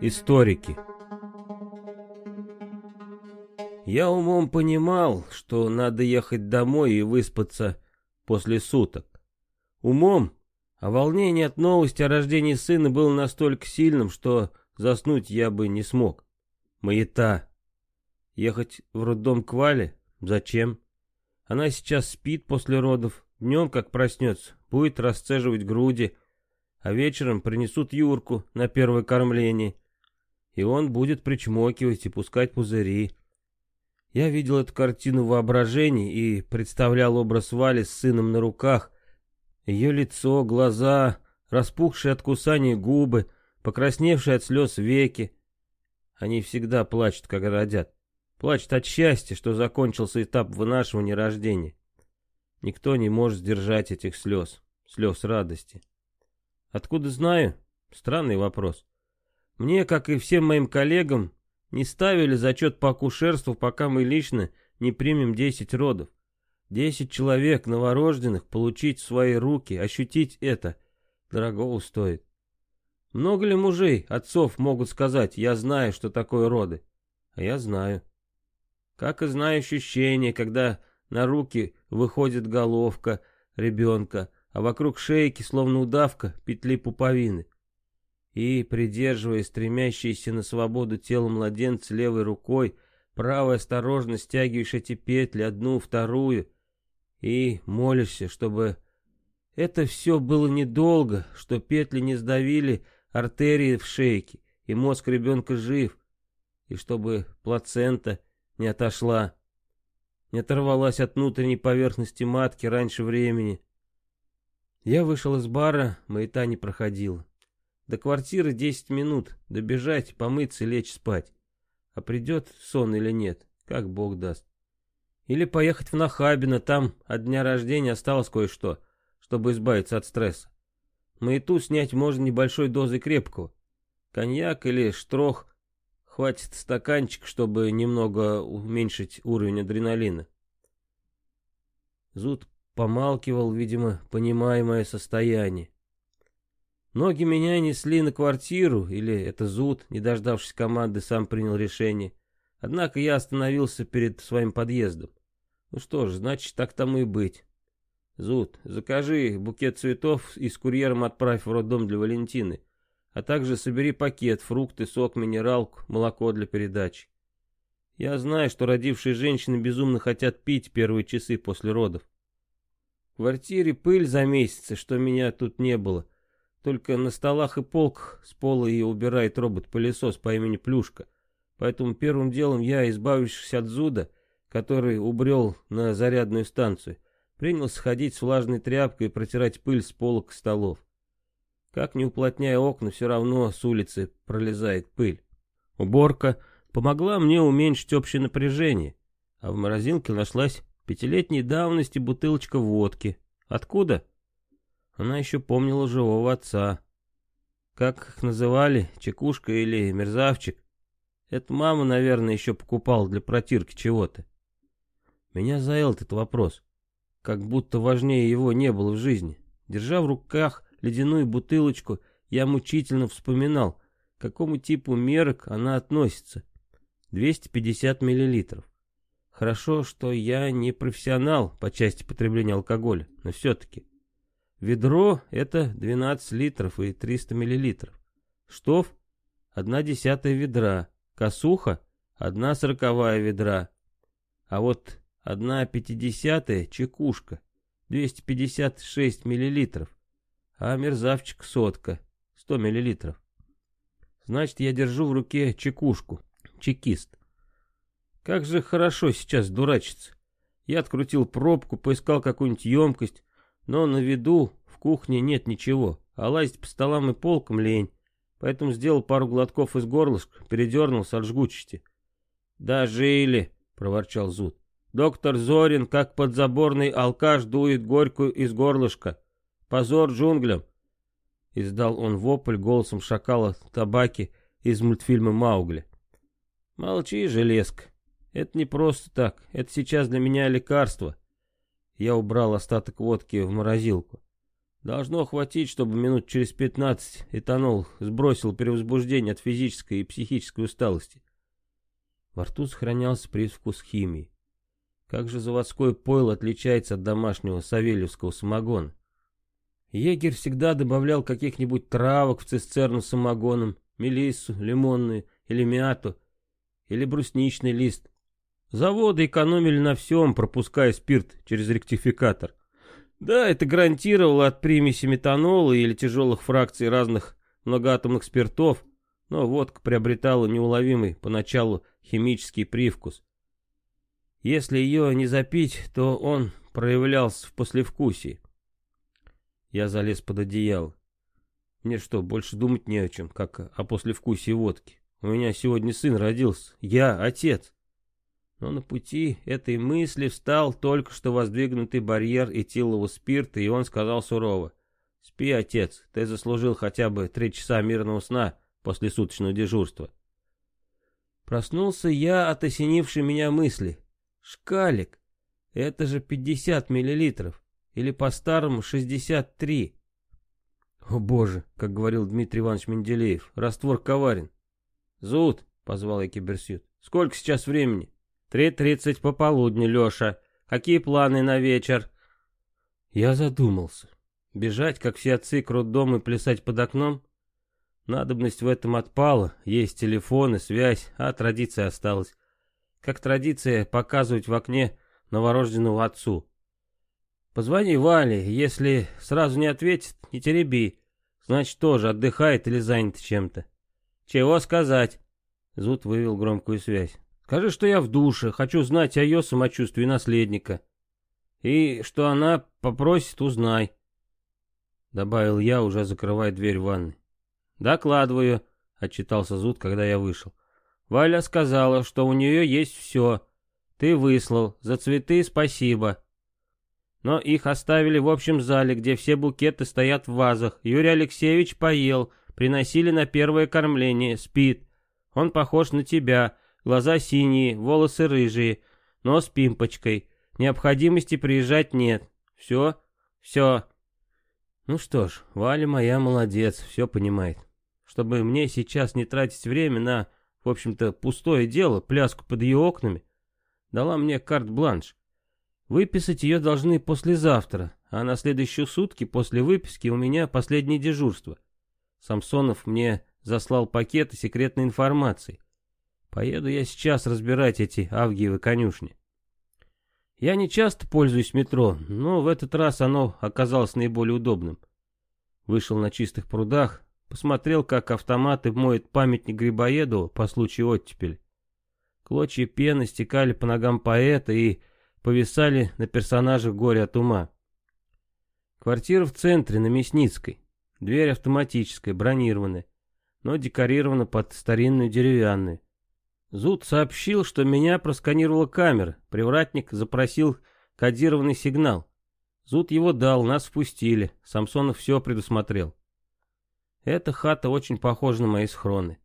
Историки Я умом понимал, что надо ехать домой и выспаться после суток. Умом, а волнение от новости о рождении сына было настолько сильным, что заснуть я бы не смог. Маята. Ехать в роддом к Вале? Зачем? Она сейчас спит после родов, днем, как проснется, будет расцеживать груди, а вечером принесут Юрку на первое кормление, и он будет причмокивать и пускать пузыри. Я видел эту картину в воображении и представлял образ Вали с сыном на руках, ее лицо, глаза, распухшие от кусания губы, покрасневшие от слез веки. Они всегда плачут, когда родят. Плачут от счастья, что закончился этап вынашивания рождения. Никто не может сдержать этих слез, слез радости. Откуда знаю? Странный вопрос. Мне, как и всем моим коллегам, не ставили зачет по акушерству, пока мы лично не примем 10 родов. Десять человек новорожденных получить в свои руки, ощутить это, дорогого стоит. Много ли мужей, отцов могут сказать, я знаю, что такое роды? А я знаю. Как и знаю ощущение, когда на руки выходит головка ребенка, а вокруг шейки, словно удавка, петли пуповины. И, придерживая стремящееся на свободу тело младенца левой рукой, правой осторожно стягиваешь эти петли, одну, вторую, и молишься, чтобы это все было недолго, что петли не сдавили артерии в шейке, и мозг ребенка жив, и чтобы плацента не отошла, не оторвалась от внутренней поверхности матки раньше времени. Я вышел из бара, маята не проходила. До квартиры десять минут, добежать, помыться и лечь спать. А придет сон или нет, как бог даст. Или поехать в Нахабино, там от дня рождения осталось кое-что, чтобы избавиться от стресса. Маяту снять можно небольшой дозой крепкого. Коньяк или штрох хватит стаканчик, чтобы немного уменьшить уровень адреналина. Зуд помалкивал, видимо, понимая мое состояние. Ноги меня несли на квартиру, или это Зуд, не дождавшись команды, сам принял решение. Однако я остановился перед своим подъездом. Ну что ж, значит, так тому и быть. Зуд, закажи букет цветов и с курьером отправь в роддом для Валентины. А также собери пакет, фрукты, сок, минералку, молоко для передачи. Я знаю, что родившие женщины безумно хотят пить первые часы после родов. В квартире пыль за месяцы, что меня тут не было. Только на столах и полках с пола ее убирает робот-пылесос по имени Плюшка. Поэтому первым делом я, избавившись от зуда, который убрел на зарядную станцию, принялся ходить с влажной тряпкой и протирать пыль с полок столов. Как не уплотняя окна, все равно с улицы пролезает пыль. Уборка помогла мне уменьшить общее напряжение, а в морозилке нашлась пятилетней давности бутылочка водки. Откуда? Она еще помнила живого отца. Как их называли, чекушка или мерзавчик? Это мама, наверное, еще покупала для протирки чего-то. Меня заел этот вопрос. Как будто важнее его не было в жизни. Держа в руках ледяную бутылочку, я мучительно вспоминал, к какому типу мерок она относится. 250 миллилитров. Хорошо, что я не профессионал по части потребления алкоголя, но все-таки. Ведро — это 12 литров и 300 миллилитров. Штоф — одна десятая ведра. Косуха — одна сороковая ведра. А вот Одна пятидесятая чекушка, 256 миллилитров, а мерзавчик сотка, 100 миллилитров. Значит, я держу в руке чекушку, чекист. Как же хорошо сейчас дурачиться. Я открутил пробку, поискал какую-нибудь емкость, но на виду в кухне нет ничего, а лазить по столам и полкам лень. Поэтому сделал пару глотков из горлышка, передернулся от жгучести. «Дожили!» — проворчал Зуд. Доктор Зорин, как подзаборный алкаш, дует горькую из горлышка. Позор джунглям!» Издал он вопль голосом шакала табаки из мультфильма «Маугли». «Молчи, железка. Это не просто так, это сейчас для меня лекарство. Я убрал остаток водки в морозилку. Должно хватить, чтобы минут через пятнадцать этанол сбросил перевозбуждение от физической и психической усталости. Во рту сохранялся привкус химии. Как же заводской пойл отличается от домашнего савельевского самогона? Егерь всегда добавлял каких-нибудь травок в цистерну с самогоном, мелиссу, лимонную или мяту, или брусничный лист. Заводы экономили на всем, пропуская спирт через ректификатор. Да, это гарантировало от примеси метанола или тяжелых фракций разных многоатомных спиртов, но водка приобретала неуловимый поначалу химический привкус. Если ее не запить, то он проявлялся в послевкусии. Я залез под одеяло. Мне что, больше думать не о чем, как о послевкусии водки. У меня сегодня сын родился. Я отец. Но на пути этой мысли встал только что воздвигнутый барьер этилового спирта, и он сказал сурово. «Спи, отец, ты заслужил хотя бы три часа мирного сна после суточного дежурства». Проснулся я от осенившей меня мысли. «Шкалик, это же 50 миллилитров, или по-старому 63». «О боже», как говорил Дмитрий Иванович Менделеев, раствор коварен. «Зуд», позвал я киберсют, «сколько сейчас времени?» «Три тридцать пополудни, Леша. Какие планы на вечер?» Я задумался. Бежать, как все отцы, к роддому и плясать под окном? Надобность в этом отпала, есть телефон и связь, а традиция осталась. Как традиция показывать в окне новорожденного отцу. Позвони Вале, если сразу не ответит, не тереби. Значит, тоже отдыхает или занят чем-то. Чего сказать? Зуд вывел громкую связь. Скажи, что я в душе, хочу знать о ее самочувствии наследника. И что она попросит, узнай. Добавил я, уже закрывая дверь ванны. Докладываю, отчитался Зуд, когда я вышел. Валя сказала, что у нее есть все. Ты выслал, за цветы спасибо. Но их оставили в общем зале, где все букеты стоят в вазах. Юрий Алексеевич поел, приносили на первое кормление, спит. Он похож на тебя, Глаза синие, волосы рыжие, нос пимпочкой. Необходимости приезжать нет. Все? Все. Ну что ж, Валя моя молодец, все понимает. Чтобы мне сейчас не тратить время на, в общем-то, пустое дело, пляску под ее окнами, дала мне карт-бланш. Выписать ее должны послезавтра, а на следующие сутки после выписки у меня последнее дежурство. Самсонов мне заслал пакеты секретной информации. Поеду я сейчас разбирать эти авгиевы конюшни. Я не часто пользуюсь метро, но в этот раз оно оказалось наиболее удобным. Вышел на чистых прудах, посмотрел, как автоматы моют памятник Грибоеду по случаю оттепели. Клочья пены стекали по ногам поэта и повисали на персонажах горе от ума. Квартира в центре, на Мясницкой. Дверь автоматическая, бронированная, но декорирована под старинную деревянную. Зуд сообщил, что меня просканировала камера. Привратник запросил кодированный сигнал. Зуд его дал, нас впустили. Самсонов все предусмотрел. Эта хата очень похожа на мои схроны.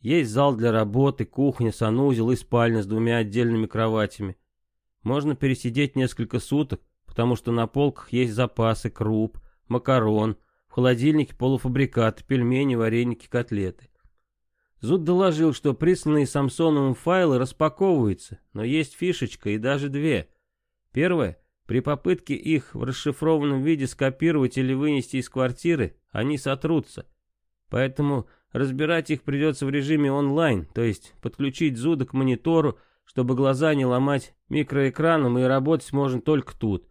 Есть зал для работы, кухня, санузел и спальня с двумя отдельными кроватями. Можно пересидеть несколько суток, потому что на полках есть запасы круп, макарон, в холодильнике полуфабрикаты, пельмени, вареники, котлеты. Зуд доложил, что присланные Самсоновым файлы распаковываются, но есть фишечка и даже две. Первая, при попытке их в расшифрованном виде скопировать или вынести из квартиры, они сотрутся. Поэтому разбирать их придется в режиме онлайн, то есть подключить Зуда к монитору, чтобы глаза не ломать микроэкраном и работать можно только тут.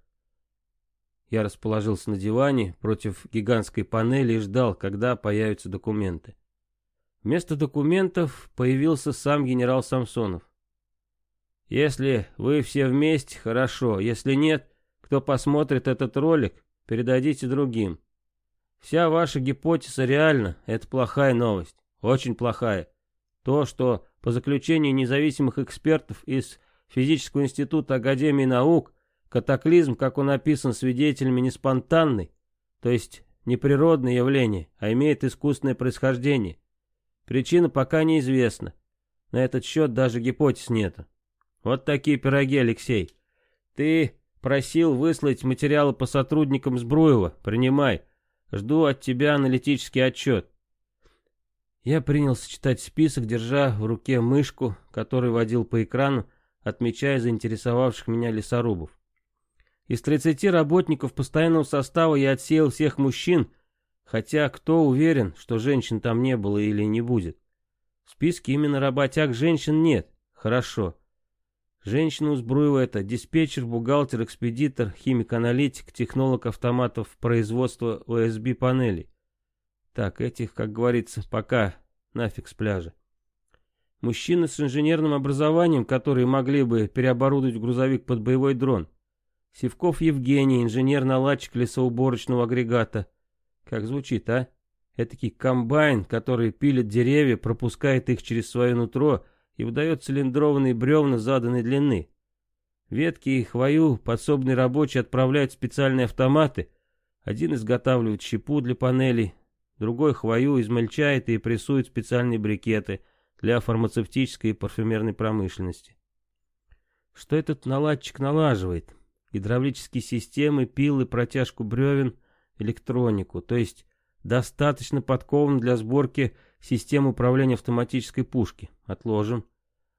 Я расположился на диване против гигантской панели и ждал, когда появятся документы. Вместо документов появился сам генерал Самсонов. Если вы все вместе, хорошо. Если нет, кто посмотрит этот ролик, передадите другим. Вся ваша гипотеза реальна, это плохая новость. Очень плохая. То, что по заключению независимых экспертов из Физического института Академии наук, катаклизм, как он описан свидетелями, не спонтанный, то есть не природное явление, а имеет искусственное происхождение. Причина пока неизвестна. На этот счет даже гипотез нет. Вот такие пироги, Алексей. Ты просил выслать материалы по сотрудникам Сбруева. Принимай. Жду от тебя аналитический отчет. Я принялся читать список, держа в руке мышку, который водил по экрану, отмечая заинтересовавших меня лесорубов. Из 30 работников постоянного состава я отсеял всех мужчин, хотя кто уверен, что женщин там не было или не будет. В списке именно работяг женщин нет. Хорошо. Женщина у Збруева это диспетчер, бухгалтер, экспедитор, химик-аналитик, технолог автоматов производства ОСБ панелей. Так, этих, как говорится, пока нафиг с пляжа. Мужчины с инженерным образованием, которые могли бы переоборудовать грузовик под боевой дрон. Севков Евгений, инженер-наладчик лесоуборочного агрегата. Как звучит, а? Этакий комбайн, который пилит деревья, пропускает их через свое нутро и выдает цилиндрованные бревна заданной длины. Ветки и хвою подсобные рабочие отправляют в специальные автоматы. Один изготавливает щепу для панелей, другой хвою измельчает и прессует специальные брикеты для фармацевтической и парфюмерной промышленности. Что этот наладчик налаживает? Гидравлические системы, пилы, протяжку бревен, электронику, то есть достаточно подкован для сборки систем управления автоматической пушки. Отложим.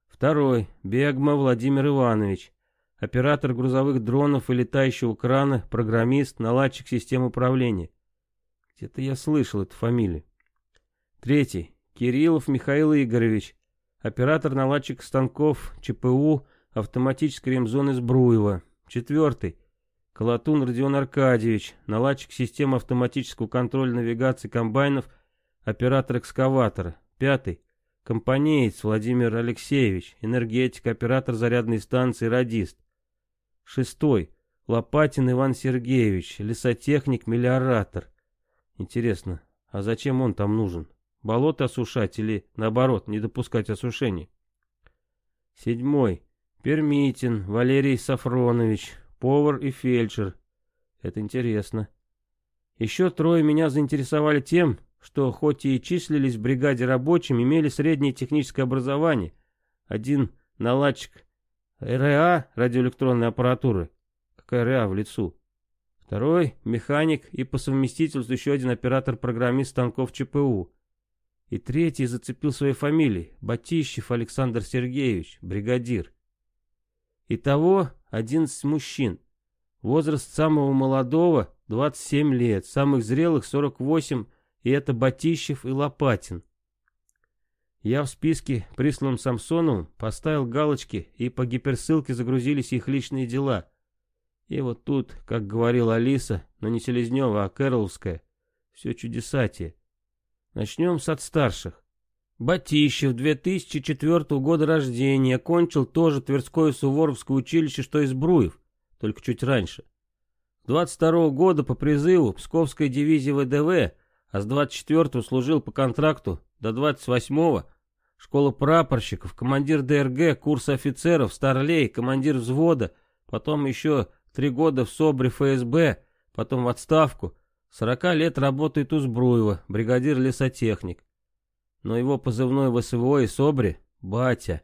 Второй. Бегма Владимир Иванович. Оператор грузовых дронов и летающего крана, программист, наладчик систем управления. Где-то я слышал эту фамилию. Третий. Кириллов Михаил Игоревич. Оператор-наладчик станков ЧПУ автоматической ремзоны Сбруева. Четвертый. Колотун Родион Аркадьевич. Наладчик системы автоматического контроля навигации комбайнов. Оператор экскаватора. Пятый. Компанеец Владимир Алексеевич. Энергетик, оператор зарядной станции, радист. Шестой. Лопатин Иван Сергеевич. Лесотехник, мелиоратор. Интересно, а зачем он там нужен? Болото осушать или, наоборот, не допускать осушения? Седьмой. Пермитин Валерий Сафронович, повар и фельдшер. Это интересно. Еще трое меня заинтересовали тем, что хоть и числились в бригаде рабочим, имели среднее техническое образование. Один наладчик РА радиоэлектронной аппаратуры. Какая РА в лицу? Второй — механик и по совместительству еще один оператор-программист станков ЧПУ. И третий зацепил своей фамилией — Батищев Александр Сергеевич, бригадир. Итого 11 мужчин. Возраст самого молодого — 27 лет, самых зрелых — 48, и это Батищев и Лопатин. Я в списке, присланном Самсоновым, поставил галочки, и по гиперссылке загрузились их личные дела — и вот тут, как говорила Алиса, но не Селезнева, а Кэроловская, все чудесатие. Начнем с от старших. Батищев, 2004 года рождения, окончил тоже Тверское Суворовское училище, что из Бруев, только чуть раньше. С 22 года по призыву Псковской дивизии ВДВ, а с 24 служил по контракту до 28-го, школа прапорщиков, командир ДРГ, курс офицеров, старлей, командир взвода, потом еще Три года в СОБРе ФСБ, потом в отставку. Сорока лет работает у Збруева, бригадир-лесотехник. Но его позывной в СВО и СОБРе — батя.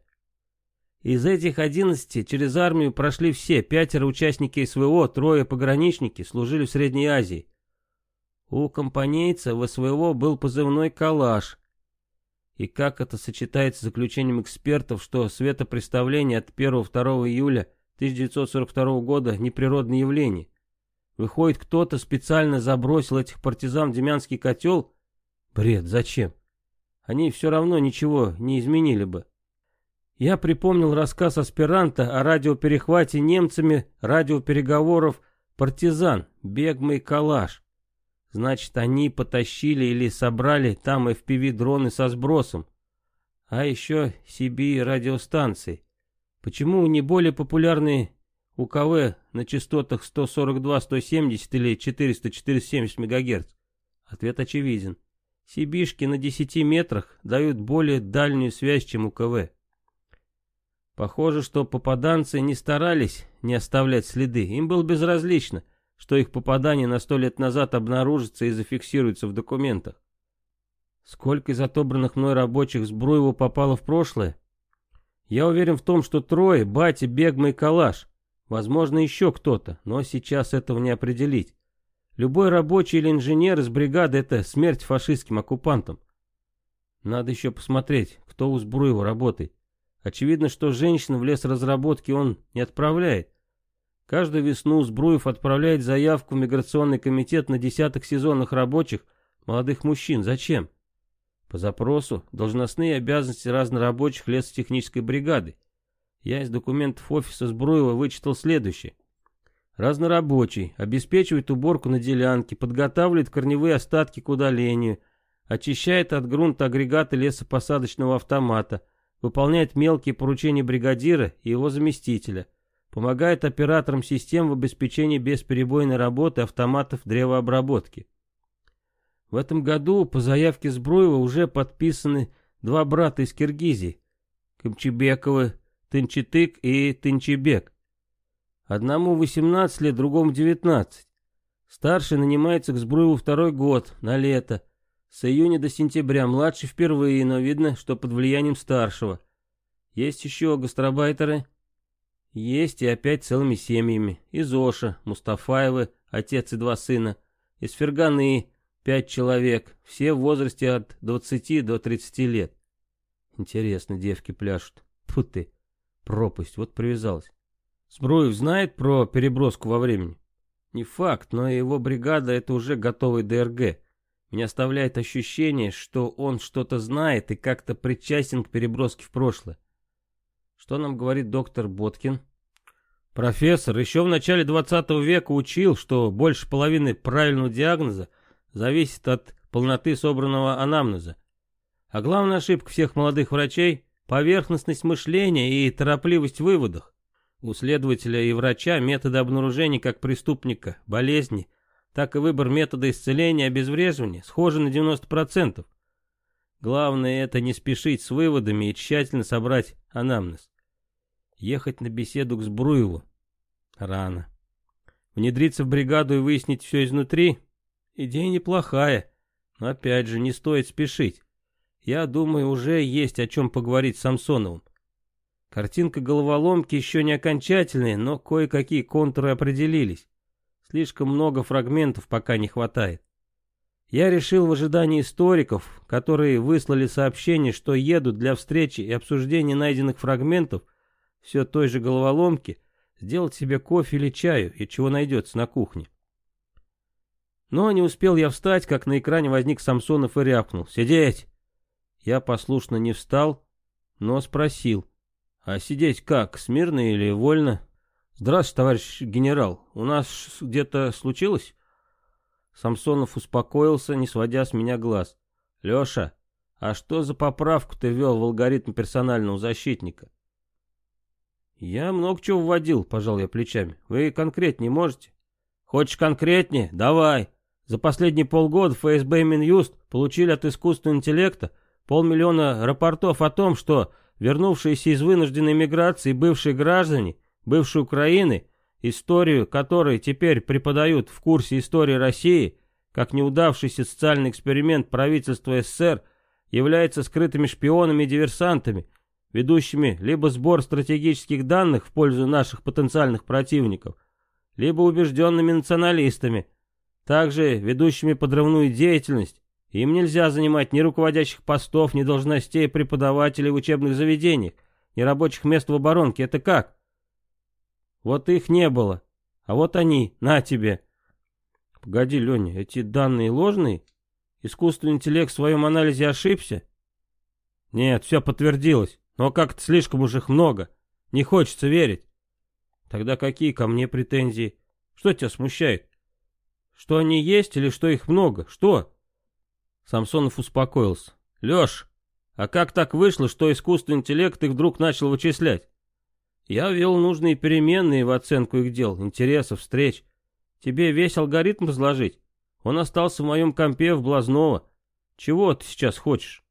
Из этих одиннадцати через армию прошли все, пятеро участники СВО, трое пограничники, служили в Средней Азии. У компанейца в СВО был позывной «Калаш». И как это сочетается с заключением экспертов, что светопреставление от 1-2 июля 1942 года неприродное явление. Выходит, кто-то специально забросил этих партизан в Демянский котел? Бред, зачем? Они все равно ничего не изменили бы. Я припомнил рассказ аспиранта о радиоперехвате немцами радиопереговоров партизан, Бегма и Калаш. Значит, они потащили или собрали там FPV-дроны со сбросом. А еще CB радиостанции. Почему не более популярные УКВ на частотах 142-170 или 400-470 МГц? Ответ очевиден. Сибишки на 10 метрах дают более дальнюю связь, чем УКВ. Похоже, что попаданцы не старались не оставлять следы. Им было безразлично, что их попадание на сто лет назад обнаружится и зафиксируется в документах. Сколько из отобранных мной рабочих с Бруева попало в прошлое? Я уверен в том, что трое, батя, Бегма Калаш. Возможно, еще кто-то, но сейчас этого не определить. Любой рабочий или инженер из бригады — это смерть фашистским оккупантам. Надо еще посмотреть, кто у Збруева работает. Очевидно, что женщин в лес разработки он не отправляет. Каждую весну Збруев отправляет заявку в миграционный комитет на десяток сезонных рабочих, молодых мужчин. Зачем? По запросу должностные обязанности разнорабочих лесотехнической бригады. Я из документов офиса Збруева вычитал следующее. Разнорабочий обеспечивает уборку на делянке, подготавливает корневые остатки к удалению, очищает от грунта агрегаты лесопосадочного автомата, выполняет мелкие поручения бригадира и его заместителя, помогает операторам систем в обеспечении бесперебойной работы автоматов древообработки. В этом году по заявке Збруева уже подписаны два брата из Киргизии, Камчебековы, Тынчетык и Тынчебек. Одному 18 лет, другому 19. Старший нанимается к Збруеву второй год, на лето, с июня до сентября, младший впервые, но видно, что под влиянием старшего. Есть еще гастробайтеры? Есть и опять целыми семьями. Из Оша, Мустафаевы, отец и два сына. Из Ферганы, пять человек, все в возрасте от 20 до 30 лет. Интересно, девки пляшут. Фу ты, пропасть, вот привязалась. Сбруев знает про переброску во времени? Не факт, но его бригада это уже готовый ДРГ. Меня оставляет ощущение, что он что-то знает и как-то причастен к переброске в прошлое. Что нам говорит доктор Боткин? Профессор еще в начале 20 века учил, что больше половины правильного диагноза зависит от полноты собранного анамнеза. А главная ошибка всех молодых врачей – поверхностность мышления и торопливость в выводах. У следователя и врача методы обнаружения как преступника, болезни – так и выбор метода исцеления и обезвреживания схожи на 90%. Главное это не спешить с выводами и тщательно собрать анамнез. Ехать на беседу к Сбруеву рано. Внедриться в бригаду и выяснить все изнутри – идея неплохая, но опять же не стоит спешить. Я думаю, уже есть о чем поговорить с Самсоновым. Картинка головоломки еще не окончательная, но кое-какие контуры определились. Слишком много фрагментов пока не хватает. Я решил в ожидании историков, которые выслали сообщение, что едут для встречи и обсуждения найденных фрагментов все той же головоломки, сделать себе кофе или чаю и чего найдется на кухне. Но не успел я встать, как на экране возник Самсонов и рявкнул. «Сидеть!» Я послушно не встал, но спросил. «А сидеть как, смирно или вольно?» «Здравствуйте, товарищ генерал. У нас где-то случилось?» Самсонов успокоился, не сводя с меня глаз. «Леша, а что за поправку ты ввел в алгоритм персонального защитника?» «Я много чего вводил», — пожал я плечами. «Вы конкретнее можете?» «Хочешь конкретнее? Давай!» За последние полгода ФСБ и Минюст получили от искусственного интеллекта полмиллиона рапортов о том, что вернувшиеся из вынужденной миграции бывшие граждане — бывшей Украины, историю которой теперь преподают в курсе истории России, как неудавшийся социальный эксперимент правительства СССР, является скрытыми шпионами и диверсантами, ведущими либо сбор стратегических данных в пользу наших потенциальных противников, либо убежденными националистами, также ведущими подрывную деятельность. Им нельзя занимать ни руководящих постов, ни должностей преподавателей в учебных заведениях, ни рабочих мест в оборонке. Это как? Вот их не было. А вот они, на тебе. Погоди, Леня, эти данные ложные? Искусственный интеллект в своем анализе ошибся? Нет, все подтвердилось. Но как-то слишком уж их много. Не хочется верить. Тогда какие ко мне претензии? Что тебя смущает? Что они есть или что их много? Что? Самсонов успокоился. Леш, а как так вышло, что искусственный интеллект их вдруг начал вычислять? Я ввел нужные переменные в оценку их дел, интересов, встреч. Тебе весь алгоритм разложить? Он остался в моем компе в Блазнова. Чего ты сейчас хочешь?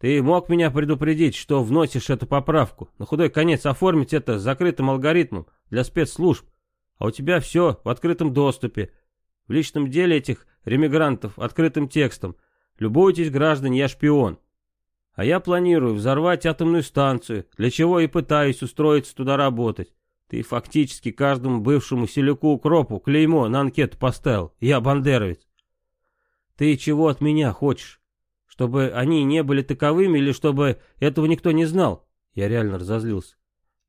Ты мог меня предупредить, что вносишь эту поправку. На худой конец оформить это закрытым алгоритмом для спецслужб. А у тебя все в открытом доступе. В личном деле этих ремигрантов открытым текстом. Любуйтесь, граждане, я шпион. А я планирую взорвать атомную станцию, для чего и пытаюсь устроиться туда работать. Ты фактически каждому бывшему селюку-укропу клеймо на анкету поставил. Я бандеровец. Ты чего от меня хочешь? Чтобы они не были таковыми или чтобы этого никто не знал? Я реально разозлился.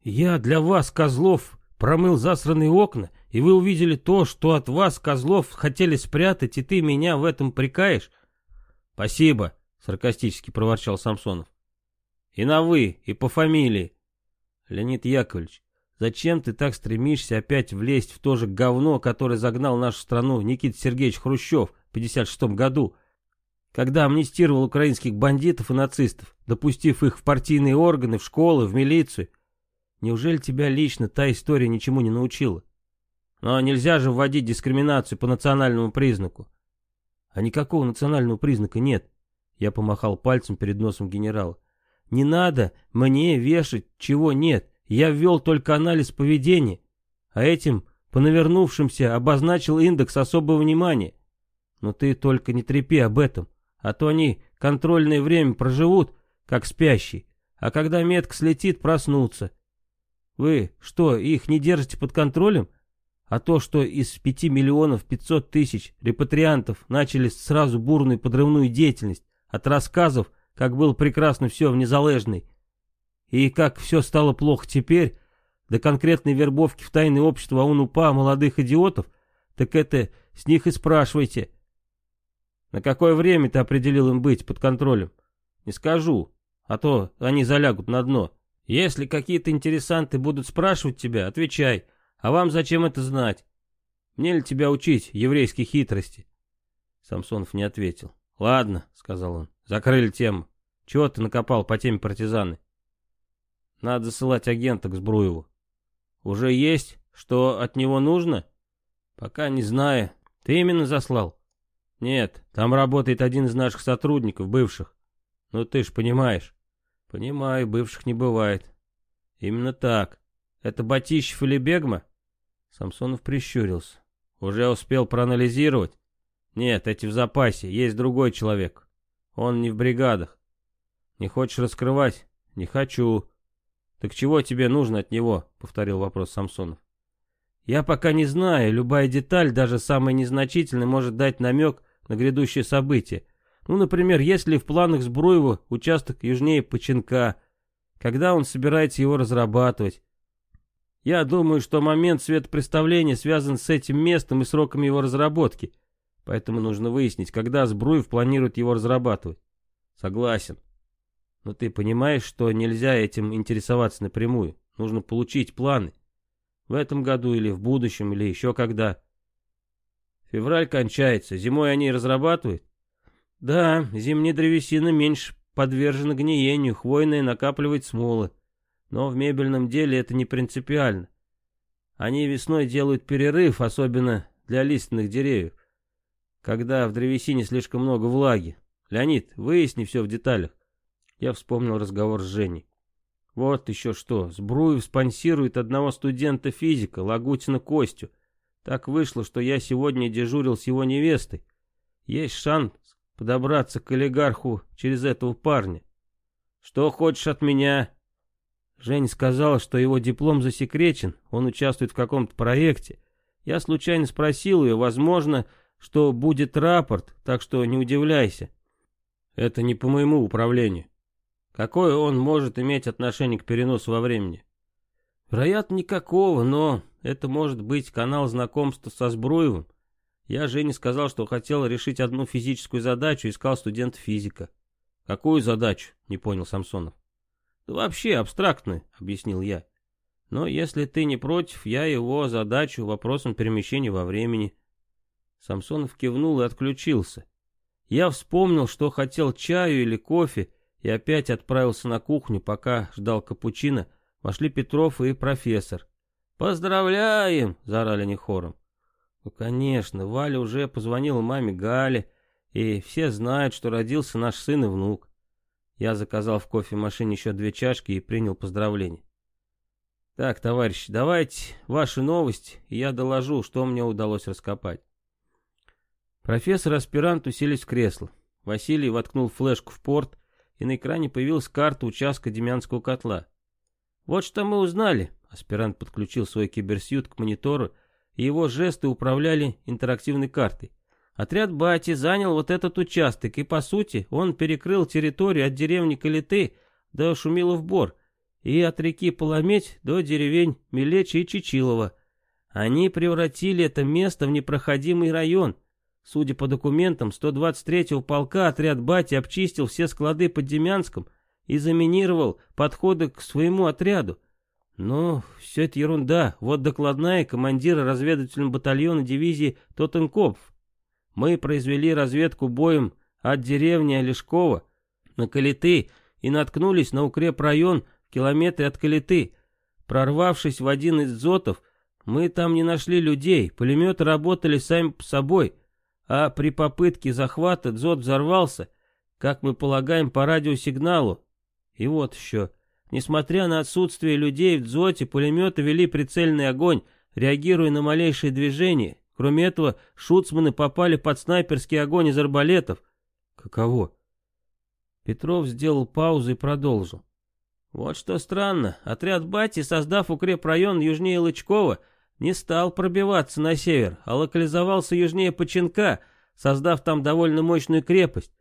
Я для вас, козлов, промыл засранные окна, и вы увидели то, что от вас, козлов, хотели спрятать, и ты меня в этом прикаешь? Спасибо, саркастически проворчал Самсонов. И на «вы», и по фамилии. Леонид Яковлевич, зачем ты так стремишься опять влезть в то же говно, которое загнал нашу страну Никита Сергеевич Хрущев в 56 году, когда амнистировал украинских бандитов и нацистов, допустив их в партийные органы, в школы, в милицию? Неужели тебя лично та история ничему не научила? Но нельзя же вводить дискриминацию по национальному признаку. А никакого национального признака нет. Я помахал пальцем перед носом генерала. Не надо мне вешать, чего нет. Я ввел только анализ поведения. А этим, по навернувшимся, обозначил индекс особого внимания. Но ты только не трепи об этом, а то они контрольное время проживут, как спящие, а когда метка слетит, проснутся. Вы что, их не держите под контролем? А то, что из 5 миллионов 500 тысяч репатриантов начали сразу бурную подрывную деятельность, от рассказов, как было прекрасно все в Незалежной, и как все стало плохо теперь, до конкретной вербовки в тайное общество ОУН-УПА молодых идиотов, так это с них и спрашивайте. На какое время ты определил им быть под контролем? Не скажу, а то они залягут на дно. Если какие-то интересанты будут спрашивать тебя, отвечай. А вам зачем это знать? Мне ли тебя учить еврейской хитрости? Самсонов не ответил. «Ладно», — сказал он, — «закрыли тему. Чего ты накопал по теме партизаны?» «Надо засылать агента к Збруеву». «Уже есть? Что от него нужно?» «Пока не знаю. Ты именно заслал?» «Нет, там работает один из наших сотрудников, бывших. Ну ты ж понимаешь». «Понимаю, бывших не бывает». «Именно так. Это Батищев или Бегма?» Самсонов прищурился. «Уже успел проанализировать?» Нет, эти в запасе, есть другой человек. Он не в бригадах. Не хочешь раскрывать? Не хочу. Так чего тебе нужно от него? Повторил вопрос Самсонов. Я пока не знаю, любая деталь, даже самая незначительная, может дать намек на грядущее событие. Ну, например, если в планах Сбруева участок южнее Починка, когда он собирается его разрабатывать. Я думаю, что момент светопреставления связан с этим местом и сроком его разработки. Поэтому нужно выяснить, когда Збруев планирует его разрабатывать. Согласен. Но ты понимаешь, что нельзя этим интересоваться напрямую. Нужно получить планы. В этом году или в будущем, или еще когда. Февраль кончается. Зимой они разрабатывают? Да, зимняя древесина меньше подвержена гниению, хвойная накапливает смолы. Но в мебельном деле это не принципиально. Они весной делают перерыв, особенно для лиственных деревьев когда в древесине слишком много влаги. Леонид, выясни все в деталях. Я вспомнил разговор с Женей. Вот еще что, Сбруев спонсирует одного студента физика, Лагутина Костю. Так вышло, что я сегодня дежурил с его невестой. Есть шанс подобраться к олигарху через этого парня. Что хочешь от меня? Женя сказал, что его диплом засекречен, он участвует в каком-то проекте. Я случайно спросил ее, возможно, что будет рапорт, так что не удивляйся. Это не по моему управлению. Какое он может иметь отношение к переносу во времени? Вероятно, никакого, но это может быть канал знакомства со Збруевым. Я Жене сказал, что хотел решить одну физическую задачу, искал студента физика. Какую задачу? Не понял Самсонов. Да вообще абстрактную, объяснил я. Но если ты не против, я его задачу вопросом перемещения во времени Самсонов кивнул и отключился. Я вспомнил, что хотел чаю или кофе, и опять отправился на кухню, пока ждал капучино. Вошли Петров и профессор. «Поздравляем!» — заорали они хором. Ну, конечно, Валя уже позвонила маме Гале, и все знают, что родился наш сын и внук. Я заказал в кофемашине еще две чашки и принял поздравления. Так, товарищи, давайте ваши новости, и я доложу, что мне удалось раскопать. Профессор и аспирант уселись в кресло. Василий воткнул флешку в порт и на экране появилась карта участка Демянского котла. Вот что мы узнали. Аспирант подключил свой киберсьют к монитору, и его жесты управляли интерактивной картой. Отряд Бати занял вот этот участок, и по сути он перекрыл территорию от деревни Калиты до Шумилов Бор и от реки Полометь до деревень Милечи и Чичилова. Они превратили это место в непроходимый район. Судя по документам, 123-го полка отряд Бати обчистил все склады под Демянском и заминировал подходы к своему отряду. Но все это ерунда. Вот докладная командира разведывательного батальона дивизии Тоттенкопф. Мы произвели разведку боем от деревни Олешкова на Калиты и наткнулись на укрепрайон в километре от Калиты. Прорвавшись в один из зотов, мы там не нашли людей, пулеметы работали сами по собой, а при попытке захвата дзот взорвался, как мы полагаем, по радиосигналу. И вот еще. Несмотря на отсутствие людей в дзоте, пулеметы вели прицельный огонь, реагируя на малейшие движения. Кроме этого, шуцманы попали под снайперский огонь из арбалетов. Каково? Петров сделал паузу и продолжил. Вот что странно, отряд Бати, создав укрепрайон южнее Лычкова, не стал пробиваться на север, а локализовался южнее Починка, создав там довольно мощную крепость.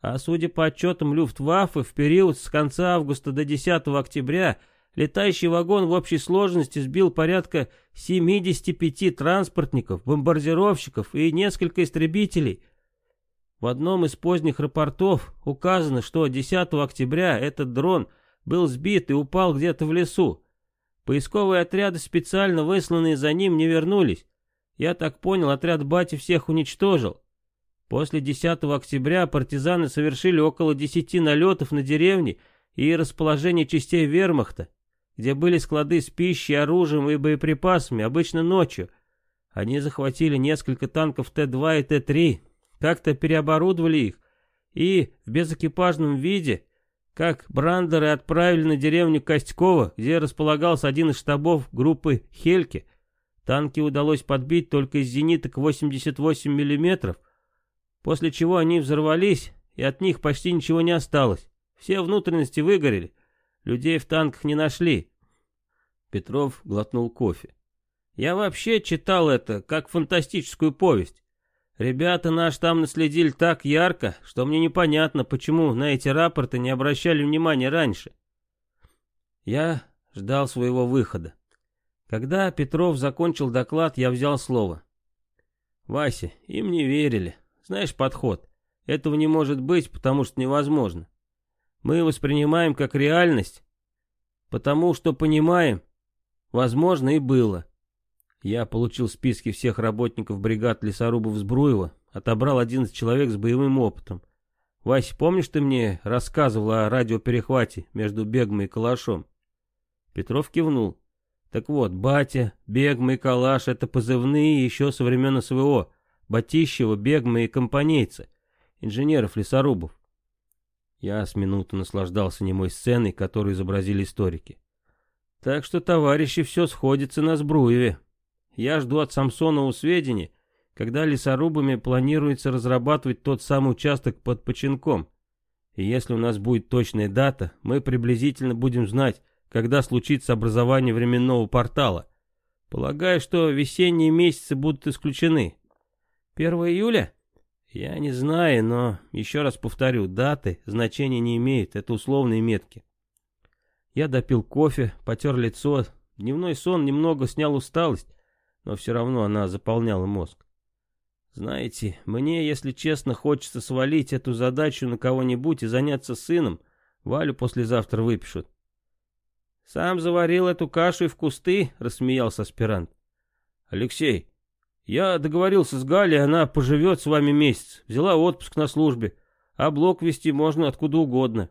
А судя по отчетам Люфтваффе, в период с конца августа до 10 октября летающий вагон в общей сложности сбил порядка 75 транспортников, бомбардировщиков и несколько истребителей. В одном из поздних рапортов указано, что 10 октября этот дрон был сбит и упал где-то в лесу. Поисковые отряды, специально высланные за ним, не вернулись. Я так понял, отряд Бати всех уничтожил. После 10 октября партизаны совершили около 10 налетов на деревни и расположение частей вермахта где были склады с пищей, оружием и боеприпасами, обычно ночью. Они захватили несколько танков Т-2 и Т-3, как-то переоборудовали их и в безэкипажном виде, как брандеры отправили на деревню Костькова, где располагался один из штабов группы Хельки. Танки удалось подбить только из зениток 88 мм, после чего они взорвались, и от них почти ничего не осталось. Все внутренности выгорели. Людей в танках не нашли. Петров глотнул кофе. Я вообще читал это, как фантастическую повесть. Ребята наш там наследили так ярко, что мне непонятно, почему на эти рапорты не обращали внимания раньше. Я ждал своего выхода. Когда Петров закончил доклад, я взял слово. «Вася, им не верили. Знаешь подход. Этого не может быть, потому что невозможно. Мы воспринимаем как реальность, потому что понимаем, возможно и было. Я получил списки всех работников бригад лесорубов Збруева, отобрал 11 человек с боевым опытом. Вася, помнишь, ты мне рассказывал о радиоперехвате между Бегмой и Калашом? Петров кивнул. Так вот, Батя, Бегма и Калаш — это позывные еще со времен СВО. Батищева, Бегма и Компанейца, инженеров-лесорубов. Я с минуту наслаждался немой сценой, которую изобразили историки. Так что, товарищи, все сходится на Сбруеве. Я жду от Самсонова сведения, когда лесорубами планируется разрабатывать тот самый участок под Починком. И если у нас будет точная дата, мы приблизительно будем знать, когда случится образование временного портала. Полагаю, что весенние месяцы будут исключены. 1 июля? Я не знаю, но, еще раз повторю, даты значения не имеют, это условные метки. Я допил кофе, потер лицо, дневной сон немного снял усталость, но все равно она заполняла мозг. Знаете, мне, если честно, хочется свалить эту задачу на кого-нибудь и заняться сыном. Валю послезавтра выпишут. «Сам заварил эту кашу и в кусты», — рассмеялся аспирант. «Алексей, я договорился с Галей, она поживет с вами месяц. Взяла отпуск на службе. А блок вести можно откуда угодно.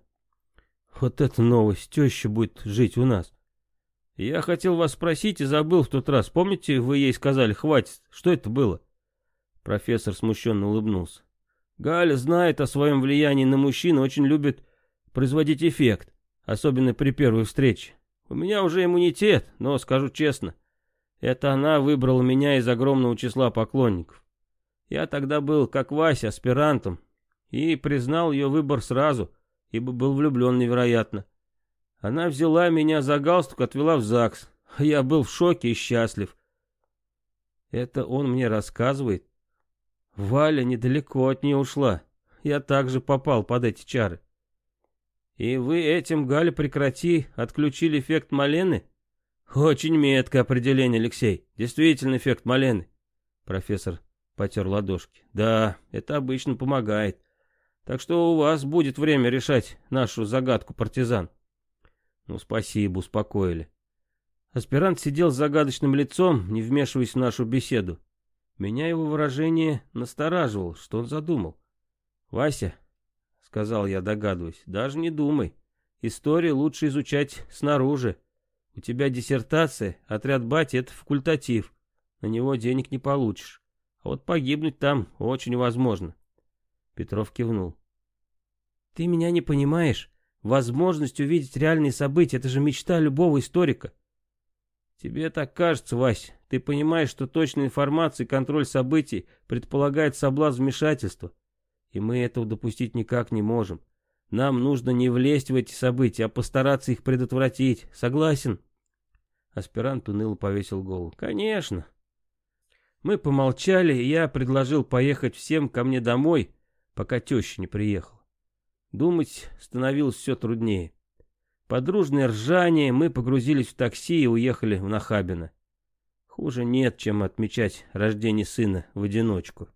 Вот это новость. Теща будет жить у нас. Я хотел вас спросить и забыл в тот раз. Помните, вы ей сказали, хватит. Что это было? Профессор смущенно улыбнулся. Галя знает о своем влиянии на мужчин, очень любит производить эффект. Особенно при первой встрече. У меня уже иммунитет, но скажу честно, это она выбрала меня из огромного числа поклонников. Я тогда был, как Вася, аспирантом, и признал ее выбор сразу, ибо был влюблен невероятно. Она взяла меня за галстук, отвела в ЗАГС. Я был в шоке и счастлив. Это он мне рассказывает. Валя недалеко от нее ушла. Я также попал под эти чары. И вы этим, Галя, прекрати, отключили эффект Малены? Очень меткое определение, Алексей. Действительно эффект Малены. Профессор потер ладошки. Да, это обычно помогает. Так что у вас будет время решать нашу загадку, партизан. Ну, спасибо, успокоили. Аспирант сидел с загадочным лицом, не вмешиваясь в нашу беседу. Меня его выражение настораживало, что он задумал. «Вася», — сказал я, догадываясь, — «даже не думай. Историю лучше изучать снаружи. У тебя диссертация, отряд бати — это факультатив. На него денег не получишь. А вот погибнуть там очень возможно. Петров кивнул. Ты меня не понимаешь. Возможность увидеть реальные события — это же мечта любого историка. Тебе так кажется, Вась. Ты понимаешь, что точная информация и контроль событий предполагает соблазн вмешательства. И мы этого допустить никак не можем. Нам нужно не влезть в эти события, а постараться их предотвратить. Согласен?» Аспирант уныло повесил голову. «Конечно». Мы помолчали, и я предложил поехать всем ко мне домой, пока теща не приехала. Думать становилось все труднее. Подружное ржание, мы погрузились в такси и уехали в Нахабино. Хуже нет, чем отмечать рождение сына в одиночку.